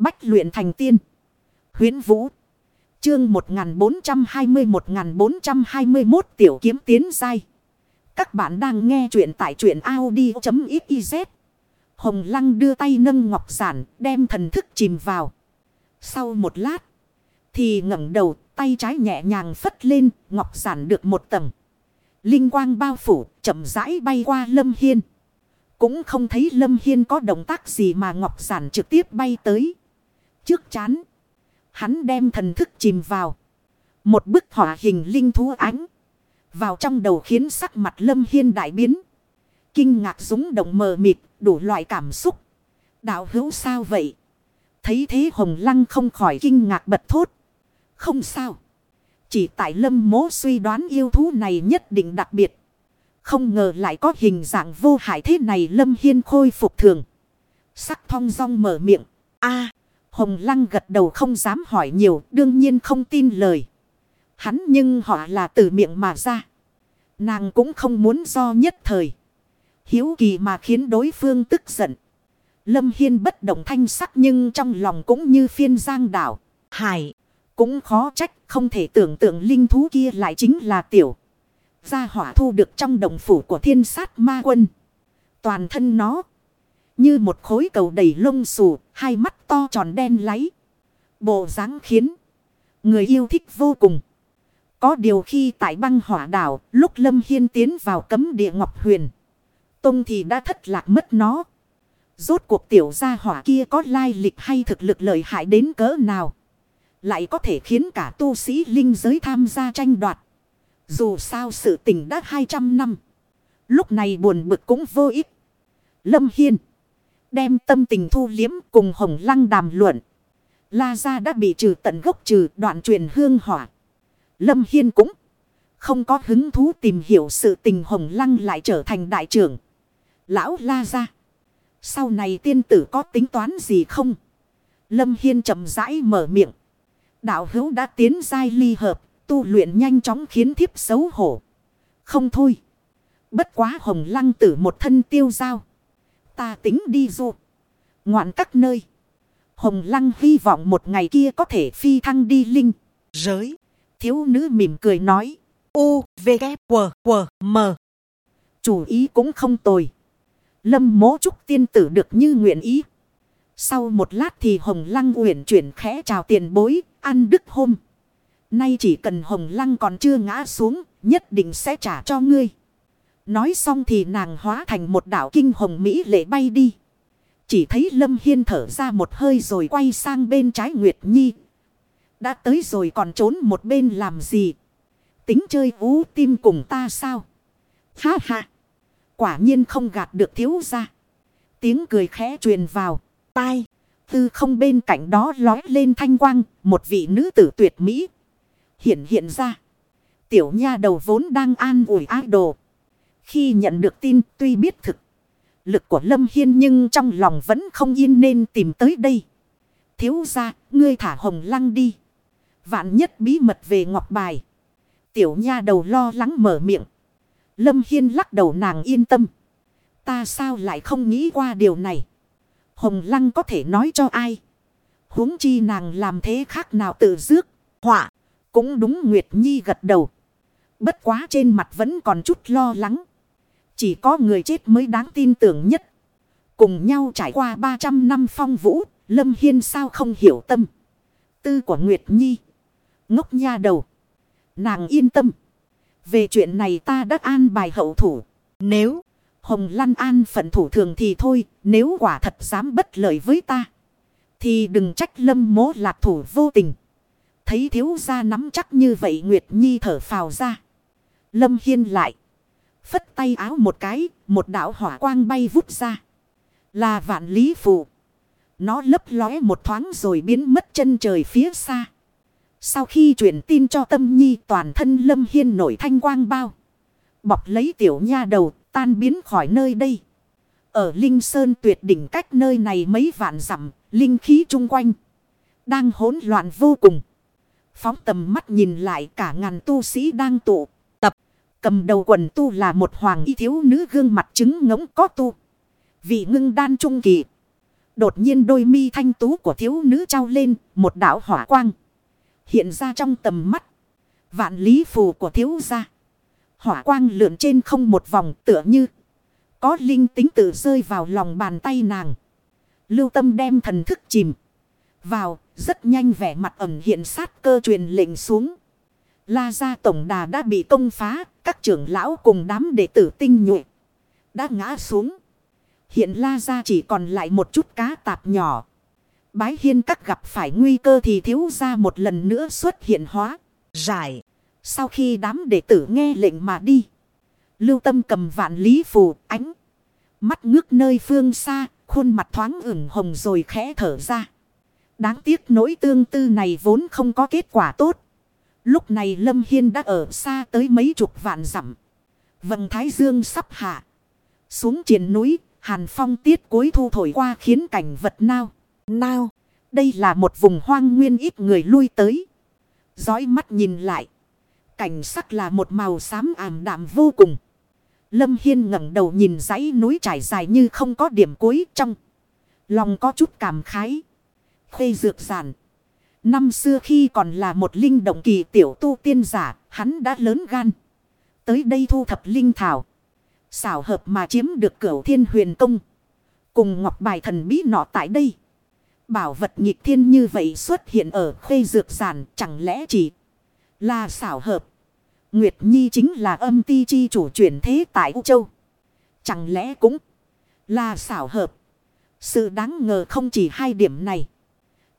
Bách luyện thành tiên. Huyến Vũ. Chương 1420-1421 tiểu kiếm tiến dai. Các bạn đang nghe truyện tại truyện Audi.xyz. Hồng Lăng đưa tay nâng ngọc giản, đem thần thức chìm vào. Sau một lát. Thì ngẩng đầu, tay trái nhẹ nhàng phất lên, ngọc giản được một tầng. Linh quang bao phủ, chậm rãi bay qua Lâm Hiên. Cũng không thấy Lâm Hiên có động tác gì mà ngọc giản trực tiếp bay tới. Trước chán. Hắn đem thần thức chìm vào. Một bức họa hình linh thú ánh. Vào trong đầu khiến sắc mặt lâm hiên đại biến. Kinh ngạc rúng động mờ mịt, đủ loại cảm xúc. Đạo hữu sao vậy? Thấy thế hồng lăng không khỏi kinh ngạc bật thốt. Không sao. Chỉ tại lâm mố suy đoán yêu thú này nhất định đặc biệt. Không ngờ lại có hình dạng vô hại thế này lâm hiên khôi phục thường. Sắc thong dong mở miệng. a Hồng Lăng gật đầu không dám hỏi nhiều, đương nhiên không tin lời. Hắn nhưng họ là từ miệng mà ra. Nàng cũng không muốn do nhất thời. Hiếu kỳ mà khiến đối phương tức giận. Lâm Hiên bất động thanh sắc nhưng trong lòng cũng như phiên giang đảo. Hải, cũng khó trách không thể tưởng tượng linh thú kia lại chính là tiểu. Gia hỏa thu được trong đồng phủ của thiên sát ma quân. Toàn thân nó như một khối cầu đầy lông xù, hai mắt to tròn đen láy. Bộ dáng khiến người yêu thích vô cùng. Có điều khi tại băng hỏa đảo, lúc Lâm Hiên tiến vào cấm địa Ngọc Huyền. Tông thì đã thất lạc mất nó. Rốt cuộc tiểu gia hỏa kia có lai lịch hay thực lực lợi hại đến cỡ nào. Lại có thể khiến cả tu sĩ linh giới tham gia tranh đoạt. Dù sao sự tình đã 200 năm. Lúc này buồn bực cũng vô ích. Lâm Hiên. Đem tâm tình thu liếm cùng hồng lăng đàm luận. La gia đã bị trừ tận gốc trừ đoạn truyền hương hỏa. Lâm Hiên cũng không có hứng thú tìm hiểu sự tình hồng lăng lại trở thành đại trưởng. Lão La gia. Sau này tiên tử có tính toán gì không? Lâm Hiên chậm rãi mở miệng. Đạo hữu đã tiến giai ly hợp, tu luyện nhanh chóng khiến thiếp xấu hổ. Không thôi. Bất quá hồng lăng tử một thân tiêu giao. Ta tính đi du. Ngoạn các nơi. Hồng Lăng hy vọng một ngày kia có thể phi thăng đi linh. Giới. Thiếu nữ mỉm cười nói. U, V, K, W, W, M. Chủ ý cũng không tồi. Lâm mố chúc tiên tử được như nguyện ý. Sau một lát thì Hồng Lăng uyển chuyển khẽ chào tiền bối, ăn đức hôm. Nay chỉ cần Hồng Lăng còn chưa ngã xuống, nhất định sẽ trả cho ngươi. Nói xong thì nàng hóa thành một đảo kinh hồng Mỹ lệ bay đi. Chỉ thấy Lâm Hiên thở ra một hơi rồi quay sang bên trái Nguyệt Nhi. Đã tới rồi còn trốn một bên làm gì? Tính chơi ú tim cùng ta sao? Ha ha! Quả nhiên không gạt được thiếu ra. Tiếng cười khẽ truyền vào. Tai! Tư không bên cạnh đó lói lên thanh quang. Một vị nữ tử tuyệt mỹ. Hiện hiện ra. Tiểu nha đầu vốn đang an ủi ái đồ. Khi nhận được tin tuy biết thực. Lực của Lâm Hiên nhưng trong lòng vẫn không yên nên tìm tới đây. Thiếu ra, ngươi thả hồng lăng đi. Vạn nhất bí mật về ngọc bài. Tiểu nha đầu lo lắng mở miệng. Lâm Hiên lắc đầu nàng yên tâm. Ta sao lại không nghĩ qua điều này. Hồng lăng có thể nói cho ai. huống chi nàng làm thế khác nào tự dước. Họa. Cũng đúng Nguyệt Nhi gật đầu. Bất quá trên mặt vẫn còn chút lo lắng. Chỉ có người chết mới đáng tin tưởng nhất. Cùng nhau trải qua 300 năm phong vũ, Lâm Hiên sao không hiểu tâm. Tư của Nguyệt Nhi. Ngốc nha đầu. Nàng yên tâm. Về chuyện này ta đã an bài hậu thủ. Nếu Hồng Lăn an phận thủ thường thì thôi. Nếu quả thật dám bất lợi với ta. Thì đừng trách lâm mố lạc thủ vô tình. Thấy thiếu gia nắm chắc như vậy Nguyệt Nhi thở phào ra. Lâm Hiên lại. Phất tay áo một cái, một đạo hỏa quang bay vút ra. Là vạn lý phù. Nó lấp lóe một thoáng rồi biến mất chân trời phía xa. Sau khi truyền tin cho tâm nhi toàn thân lâm hiên nổi thanh quang bao. Bọc lấy tiểu nha đầu tan biến khỏi nơi đây. Ở Linh Sơn tuyệt đỉnh cách nơi này mấy vạn dặm linh khí chung quanh. Đang hỗn loạn vô cùng. Phóng tầm mắt nhìn lại cả ngàn tu sĩ đang tụ. Cầm đầu quần tu là một hoàng y thiếu nữ gương mặt trứng ngỗng có tu. Vị ngưng đan trung kỳ. Đột nhiên đôi mi thanh tú của thiếu nữ trao lên một đảo hỏa quang. Hiện ra trong tầm mắt. Vạn lý phù của thiếu gia. Hỏa quang lượn trên không một vòng tựa như. Có linh tính tự rơi vào lòng bàn tay nàng. Lưu tâm đem thần thức chìm. Vào, rất nhanh vẻ mặt ẩn hiện sát cơ truyền lệnh xuống. La gia tổng đà đã bị công phá, các trưởng lão cùng đám đệ tử tinh nhuệ. Đã ngã xuống. Hiện la gia chỉ còn lại một chút cá tạp nhỏ. Bái hiên các gặp phải nguy cơ thì thiếu ra một lần nữa xuất hiện hóa. Giải. Sau khi đám đệ tử nghe lệnh mà đi. Lưu tâm cầm vạn lý phù ánh. Mắt ngước nơi phương xa. Khuôn mặt thoáng ửng hồng rồi khẽ thở ra. Đáng tiếc nỗi tương tư này vốn không có kết quả tốt. Lúc này Lâm Hiên đã ở xa tới mấy chục vạn dặm. Vầng Thái Dương sắp hạ. Xuống triển núi, Hàn Phong tiết cuối thu thổi qua khiến cảnh vật nao. Nao, đây là một vùng hoang nguyên ít người lui tới. Dõi mắt nhìn lại. Cảnh sắc là một màu xám ảm đạm vô cùng. Lâm Hiên ngẩng đầu nhìn dãy núi trải dài như không có điểm cuối trong. Lòng có chút cảm khái. Khê dược giản. Năm xưa khi còn là một linh động kỳ tiểu tu tiên giả, hắn đã lớn gan. Tới đây thu thập linh thảo. Xảo hợp mà chiếm được cửu thiên huyền công. Cùng ngọc bài thần bí nọ tại đây. Bảo vật nhịp thiên như vậy xuất hiện ở khê dược giản chẳng lẽ chỉ là xảo hợp. Nguyệt Nhi chính là âm ti chi chủ chuyển thế tại U Châu. Chẳng lẽ cũng là xảo hợp. Sự đáng ngờ không chỉ hai điểm này.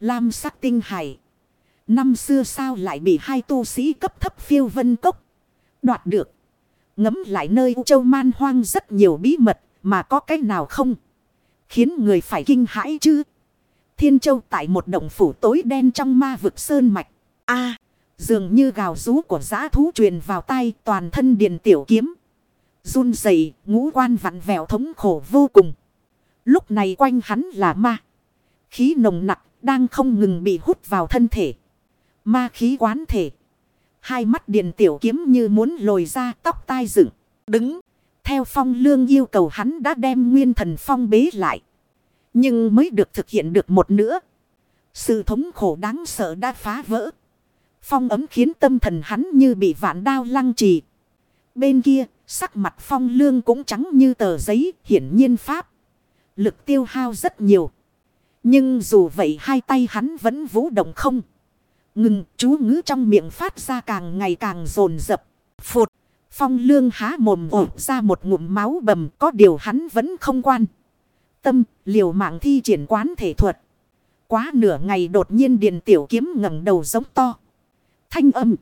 Lam sắc tinh hải. Năm xưa sao lại bị hai tu sĩ cấp thấp phiêu vân cốc. Đoạt được. Ngấm lại nơi U Châu man hoang rất nhiều bí mật. Mà có cái nào không. Khiến người phải kinh hãi chứ. Thiên Châu tại một động phủ tối đen trong ma vực sơn mạch. a Dường như gào rú của giã thú truyền vào tay toàn thân điền tiểu kiếm. run rẩy, ngũ quan vặn vẹo thống khổ vô cùng. Lúc này quanh hắn là ma. Khí nồng nặc đang không ngừng bị hút vào thân thể. Ma khí quán thể. Hai mắt điền tiểu kiếm như muốn lồi ra tóc tai dựng. Đứng. Theo phong lương yêu cầu hắn đã đem nguyên thần phong bế lại. Nhưng mới được thực hiện được một nữa. Sự thống khổ đáng sợ đã phá vỡ. Phong ấm khiến tâm thần hắn như bị vạn đao lăng trì. Bên kia, sắc mặt phong lương cũng trắng như tờ giấy, hiển nhiên pháp. Lực tiêu hao rất nhiều. Nhưng dù vậy hai tay hắn vẫn vũ động không. Ngừng, chú ngữ trong miệng phát ra càng ngày càng rồn rập. Phụt. Phong lương há mồm ổ ra một ngụm máu bầm, có điều hắn vẫn không quan. Tâm, liều mạng thi triển quán thể thuật. Quá nửa ngày đột nhiên điền tiểu kiếm ngẩng đầu giống to. Thanh âm.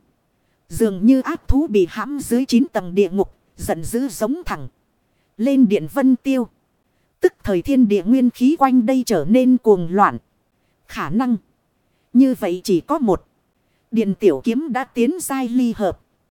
Dường như ác thú bị hãm dưới chín tầng địa ngục. Giận dữ giống thẳng. Lên điện vân tiêu. Tức thời thiên địa nguyên khí quanh đây trở nên cuồng loạn. Khả năng. Như vậy chỉ có một. Điện tiểu kiếm đã tiến sai ly hợp.